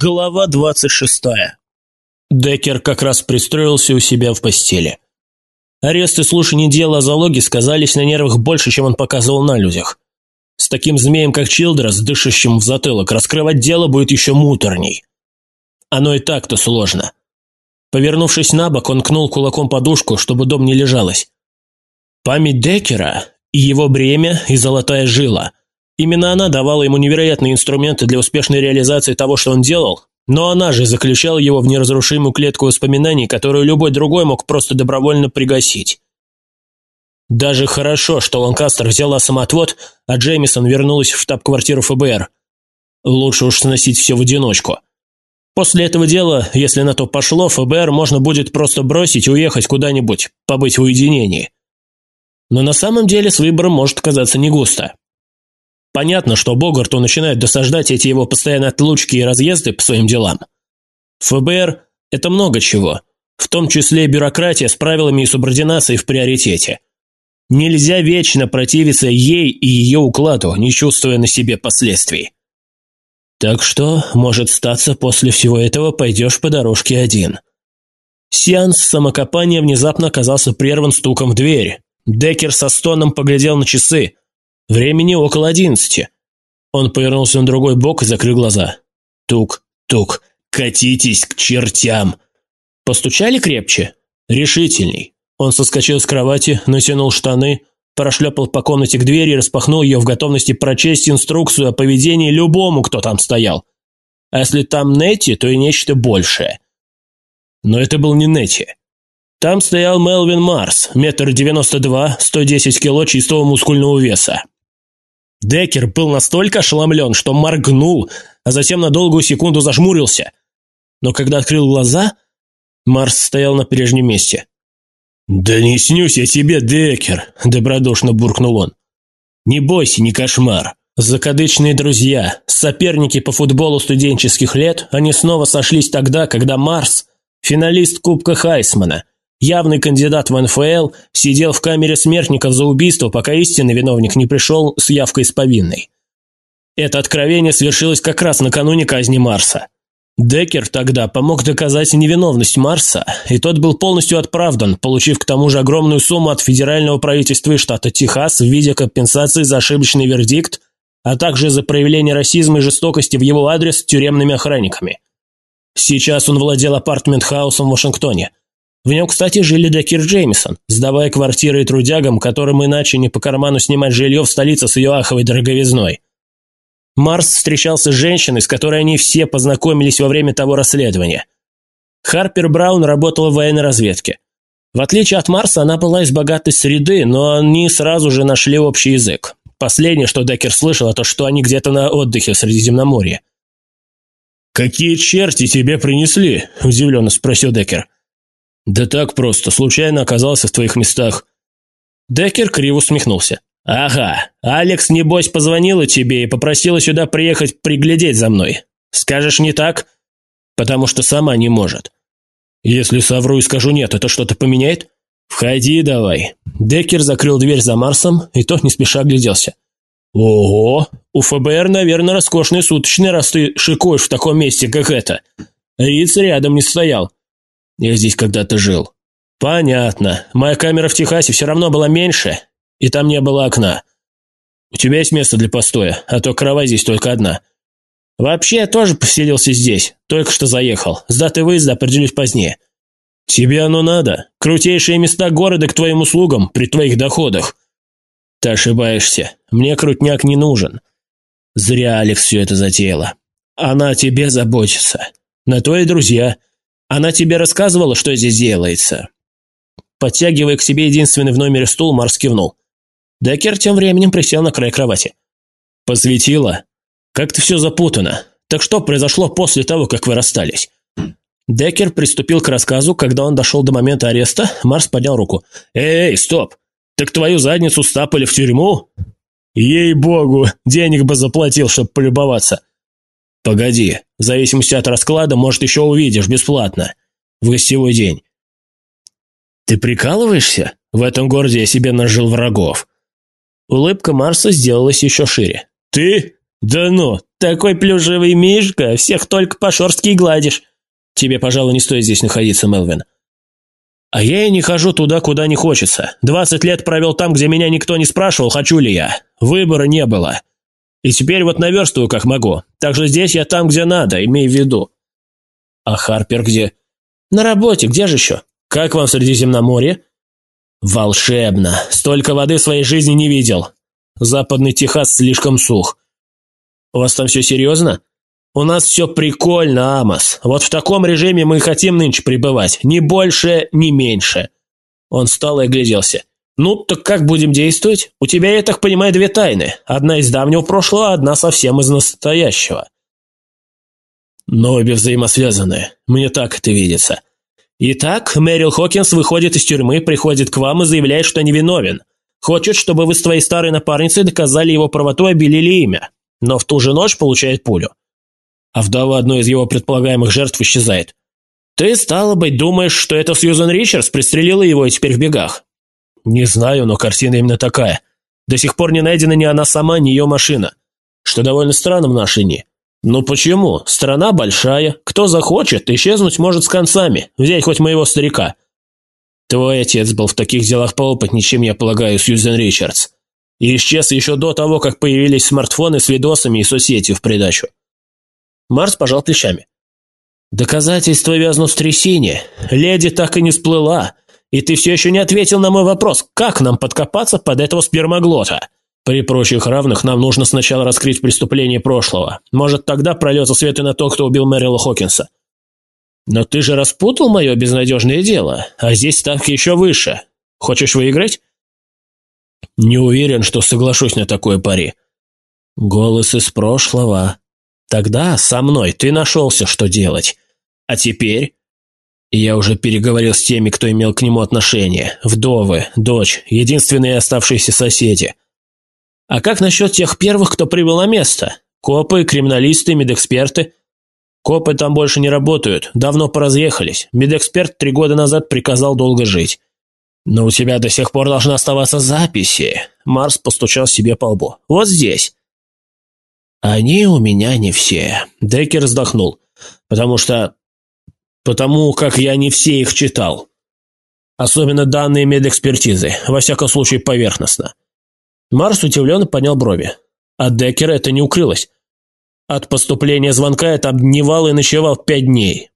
Глава двадцать шестая. Деккер как раз пристроился у себя в постели. Арест и слушание дела о залоге сказались на нервах больше, чем он показывал на людях. С таким змеем, как Чилдрес, дышащим в затылок, раскрывать дело будет еще муторней. Оно и так-то сложно. Повернувшись на бок, он кнул кулаком подушку, чтобы дом не лежалось. Память Деккера и его бремя и золотая жила – Именно она давала ему невероятные инструменты для успешной реализации того, что он делал, но она же заключала его в неразрушимую клетку воспоминаний, которую любой другой мог просто добровольно пригасить. Даже хорошо, что Ланкастер взяла самоотвод, а Джеймисон вернулась в штаб-квартиру ФБР. Лучше уж сносить все в одиночку. После этого дела, если на то пошло, ФБР можно будет просто бросить и уехать куда-нибудь, побыть в уединении. Но на самом деле с выбором может казаться не густо. Понятно, что Богарту начинают досаждать эти его постоянные отлучки и разъезды по своим делам. ФБР – это много чего, в том числе бюрократия с правилами и субординацией в приоритете. Нельзя вечно противиться ей и ее укладу, не чувствуя на себе последствий. Так что, может статься, после всего этого пойдешь по дорожке один. Сеанс самокопания внезапно оказался прерван стуком в дверь. Деккер со стоном поглядел на часы. Времени около одиннадцати. Он повернулся на другой бок и закрыл глаза. Тук, тук, катитесь к чертям. Постучали крепче? Решительней. Он соскочил с кровати, натянул штаны, прошлепал по комнате к двери и распахнул ее в готовности прочесть инструкцию о поведении любому, кто там стоял. А если там Нетти, то и нечто большее. Но это был не Нетти. Там стоял Мелвин Марс, метр девяносто два, сто десять кило чистого мускульного веса. Деккер был настолько ошеломлен, что моргнул, а затем на долгую секунду зажмурился. Но когда открыл глаза, Марс стоял на прежнем месте. «Да не снюсь я тебе, Деккер!» – добродушно буркнул он. «Не бойся, не кошмар. Закадычные друзья, соперники по футболу студенческих лет, они снова сошлись тогда, когда Марс – финалист Кубка Хайсмана – Явный кандидат в НФЛ сидел в камере смертников за убийство, пока истинный виновник не пришел с явкой с повинной. Это откровение свершилось как раз накануне казни Марса. Деккер тогда помог доказать невиновность Марса, и тот был полностью отправдан, получив к тому же огромную сумму от федерального правительства штата Техас в виде компенсации за ошибочный вердикт, а также за проявление расизма и жестокости в его адрес тюремными охранниками. Сейчас он владел апартмент-хаусом в Вашингтоне. В нем, кстати, жили Деккер Джеймисон, сдавая квартиры и трудягам, которым иначе не по карману снимать жилье в столице с ее аховой дороговизной. Марс встречался с женщиной, с которой они все познакомились во время того расследования. Харпер Браун работала в военной разведке. В отличие от Марса, она была из богатой среды, но они сразу же нашли общий язык. Последнее, что Деккер слышал, это что они где-то на отдыхе в Средиземноморье. «Какие черти тебе принесли?» – удивленно спросил Деккер. «Да так просто, случайно оказался в твоих местах». Деккер криво усмехнулся. «Ага, Алекс, небось, позвонила тебе и попросила сюда приехать приглядеть за мной. Скажешь не так? Потому что сама не может. Если совру и скажу нет, это что-то поменяет? Входи давай». Деккер закрыл дверь за Марсом, и тот не спеша огляделся. «Ого, у ФБР, наверное, роскошные суточные, раз ты шикуешь в таком месте, как это. Риц рядом не стоял. Я здесь когда-то жил. Понятно. Моя камера в Техасе все равно была меньше, и там не было окна. У тебя есть место для постоя, а то кровать здесь только одна. Вообще, я тоже поселился здесь, только что заехал. С датой выезда определюсь позднее. Тебе оно надо? Крутейшие места города к твоим услугам, при твоих доходах. Ты ошибаешься. Мне крутняк не нужен. Зря Алекс все это затеяла. Она о тебе заботится. На твои друзья – она тебе рассказывала, что здесь делается?» Подтягивая к себе единственный в номере стул, Марс кивнул. Деккер тем временем присел на край кровати. «Посветила? Как-то все запутано. Так что произошло после того, как вы расстались?» Деккер приступил к рассказу, когда он дошел до момента ареста, Марс поднял руку. «Эй, стоп! Так твою задницу стапали в тюрьму?» «Ей-богу, денег бы заплатил, чтобы полюбоваться. «Погоди, в зависимости от расклада, может, еще увидишь бесплатно. В гостевой день». «Ты прикалываешься? В этом городе я себе нажил врагов». Улыбка Марса сделалась еще шире. «Ты? Да ну, Такой плюшевый мишка, всех только по шорстке гладишь. Тебе, пожалуй, не стоит здесь находиться, Мелвин. А я и не хожу туда, куда не хочется. Двадцать лет провел там, где меня никто не спрашивал, хочу ли я. Выбора не было. И теперь вот наверстываю, как могу. Так что здесь я там, где надо, имей в виду. А Харпер где? На работе, где же еще? Как вам в Средиземноморье? Волшебно. Столько воды в своей жизни не видел. Западный Техас слишком сух. У вас там все серьезно? У нас все прикольно, Амос. Вот в таком режиме мы хотим нынче пребывать. Ни больше, ни меньше. Он встал и огляделся. «Ну, так как будем действовать? У тебя, я так понимаю, две тайны. Одна из давнего прошлого, а одна совсем из настоящего». Но обе взаимосвязаны. Мне так это видится. Итак, Мэрил Хокинс выходит из тюрьмы, приходит к вам и заявляет, что невиновен. Хочет, чтобы вы с твоей старой напарницей доказали его правоту и обелили имя. Но в ту же ночь получает пулю. А вдова одной из его предполагаемых жертв исчезает. Ты, стало быть, думаешь, что это Сьюзан Ричардс пристрелила его и теперь в бегах? Не знаю, но картина именно такая. До сих пор не найдена ни она сама, ни ее машина. Что довольно странно в наши дни. «Ну почему? Страна большая. Кто захочет, исчезнуть может с концами. Взять хоть моего старика». «Твой отец был в таких делах поопытнее, чем, я полагаю, Сьюзен Ричардс. И исчез еще до того, как появились смартфоны с видосами и соцсетью в придачу». Марс пожал плечами. «Доказательства вязнут в трясине. Леди так и не всплыла. И ты все еще не ответил на мой вопрос, как нам подкопаться под этого спермоглота?» При прочих равных нам нужно сначала раскрыть преступление прошлого. Может, тогда прольется свет и на то, кто убил Мэрила Хокинса. Но ты же распутал мое безнадежное дело, а здесь ставки еще выше. Хочешь выиграть? Не уверен, что соглашусь на такое пари. Голос из прошлого. Тогда со мной ты нашелся, что делать. А теперь... Я уже переговорил с теми, кто имел к нему отношение. Вдовы, дочь, единственные оставшиеся соседи – а как насчет тех первых, кто прибыл на место? Копы, криминалисты, медэксперты? Копы там больше не работают, давно поразъехались. Медэксперт три года назад приказал долго жить. Но у тебя до сих пор должны оставаться записи. Марс постучал себе по лбу. Вот здесь. Они у меня не все. Деккер вздохнул. Потому что... Потому как я не все их читал. Особенно данные медэкспертизы, во всяком случае поверхностно. Марс удивленно поднял брови. От Деккера это не укрылось. От поступления звонка я там дневал и ночевал пять дней.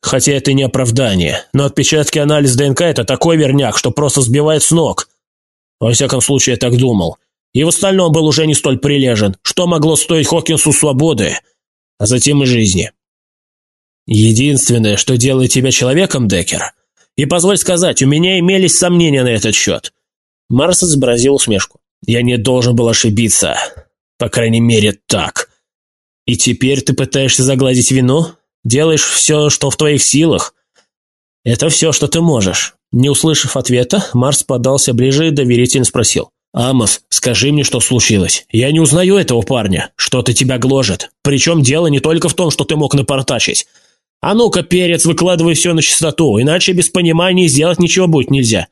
Хотя это не оправдание, но отпечатки анализ ДНК – это такой верняк, что просто сбивает с ног. Во всяком случае, я так думал. И в остальном был уже не столь прилежен, что могло стоить Хокинсу свободы, а затем и жизни. Единственное, что делает тебя человеком, Деккер, и позволь сказать, у меня имелись сомнения на этот счет. Марс изобразил усмешку. Я не должен был ошибиться. По крайней мере, так. И теперь ты пытаешься загладить вину? Делаешь все, что в твоих силах? Это все, что ты можешь. Не услышав ответа, Марс подался ближе и доверительно спросил. «Амос, скажи мне, что случилось. Я не узнаю этого парня. Что-то тебя гложет. Причем дело не только в том, что ты мог напортачить. А ну-ка, перец, выкладывай все на чистоту, иначе без понимания сделать ничего будет нельзя.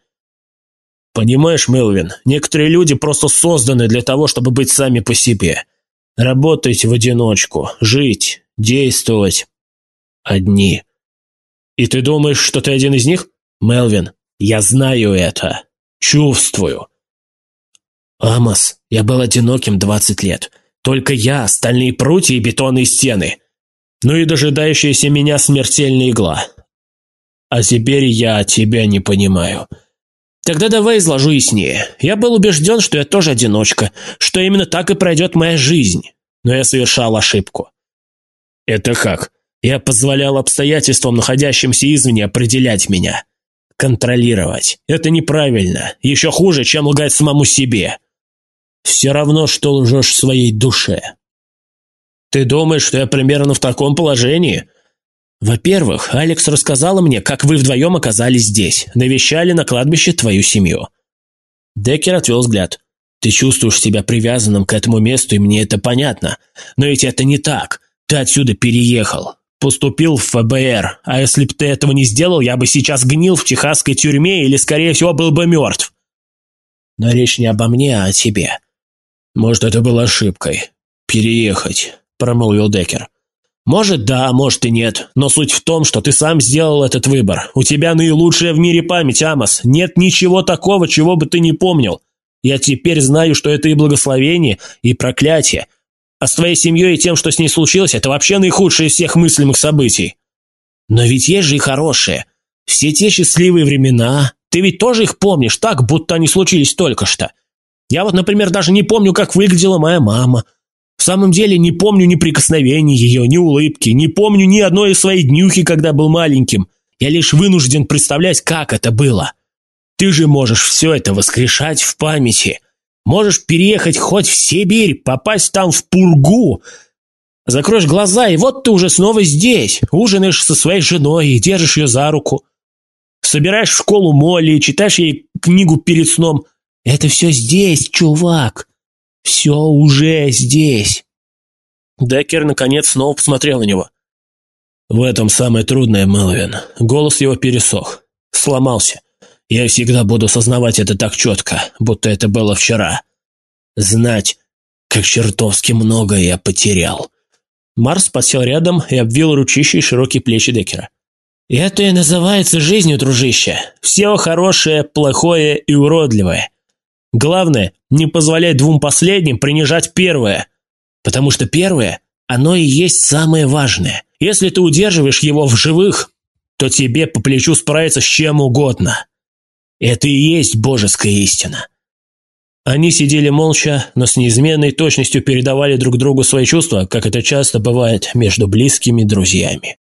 Понимаешь, Мелвин, некоторые люди просто созданы для того, чтобы быть сами по себе. Работать в одиночку, жить, действовать. Одни. И ты думаешь, что ты один из них? Мелвин, я знаю это. Чувствую. Амос, я был одиноким 20 лет. Только я, стальные прутья и бетонные стены. Ну и дожидающаяся меня смертельная игла. А теперь я тебя не понимаю. Тогда давай изложу яснее. Я был убежден, что я тоже одиночка, что именно так и пройдет моя жизнь. Но я совершал ошибку. Это как? Я позволял обстоятельствам, находящимся извне, определять меня. Контролировать. Это неправильно. Еще хуже, чем лгать самому себе. Все равно, что лжешь своей душе. Ты думаешь, что я примерно в таком положении? Во-первых, Алекс рассказала мне, как вы вдвоем оказались здесь, навещали на кладбище твою семью. Деккер отвел взгляд. Ты чувствуешь себя привязанным к этому месту, и мне это понятно. Но ведь это не так. Ты отсюда переехал. Поступил в ФБР. А если бы ты этого не сделал, я бы сейчас гнил в техасской тюрьме или, скорее всего, был бы мертв. Но речь не обо мне, а о тебе. Может, это было ошибкой. Переехать. – промолвил Деккер. «Может, да, может и нет, но суть в том, что ты сам сделал этот выбор. У тебя наилучшая в мире память, Амос. Нет ничего такого, чего бы ты не помнил. Я теперь знаю, что это и благословение, и проклятие. А с твоей семьей и тем, что с ней случилось, это вообще наихудшее из всех мыслимых событий. Но ведь есть же и хорошие. Все те счастливые времена. Ты ведь тоже их помнишь, так, будто они случились только что. Я вот, например, даже не помню, как выглядела моя мама. В самом деле не помню ни прикосновений ее, ни улыбки, не помню ни одной из своей днюхи, когда был маленьким. Я лишь вынужден представлять, как это было. Ты же можешь все это воскрешать в памяти. Можешь переехать хоть в Сибирь, попасть там в пургу. Закроешь глаза, и вот ты уже снова здесь. Ужинаешь со своей женой и держишь ее за руку. Собираешь в школу Молли, читаешь ей книгу перед сном. Это все здесь, чувак. Все уже здесь. Деккер, наконец, снова посмотрел на него. В этом самое трудное, Мелвин. Голос его пересох. Сломался. Я всегда буду сознавать это так четко, будто это было вчера. Знать, как чертовски много я потерял. Марс подсел рядом и обвил ручищей широкие плечи Деккера. «Это и называется жизнью, дружище. Все хорошее, плохое и уродливое. Главное, не позволять двум последним принижать первое. Потому что первое, оно и есть самое важное. Если ты удерживаешь его в живых, то тебе по плечу справиться с чем угодно. Это и есть божеская истина. Они сидели молча, но с неизменной точностью передавали друг другу свои чувства, как это часто бывает между близкими друзьями.